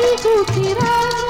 Kira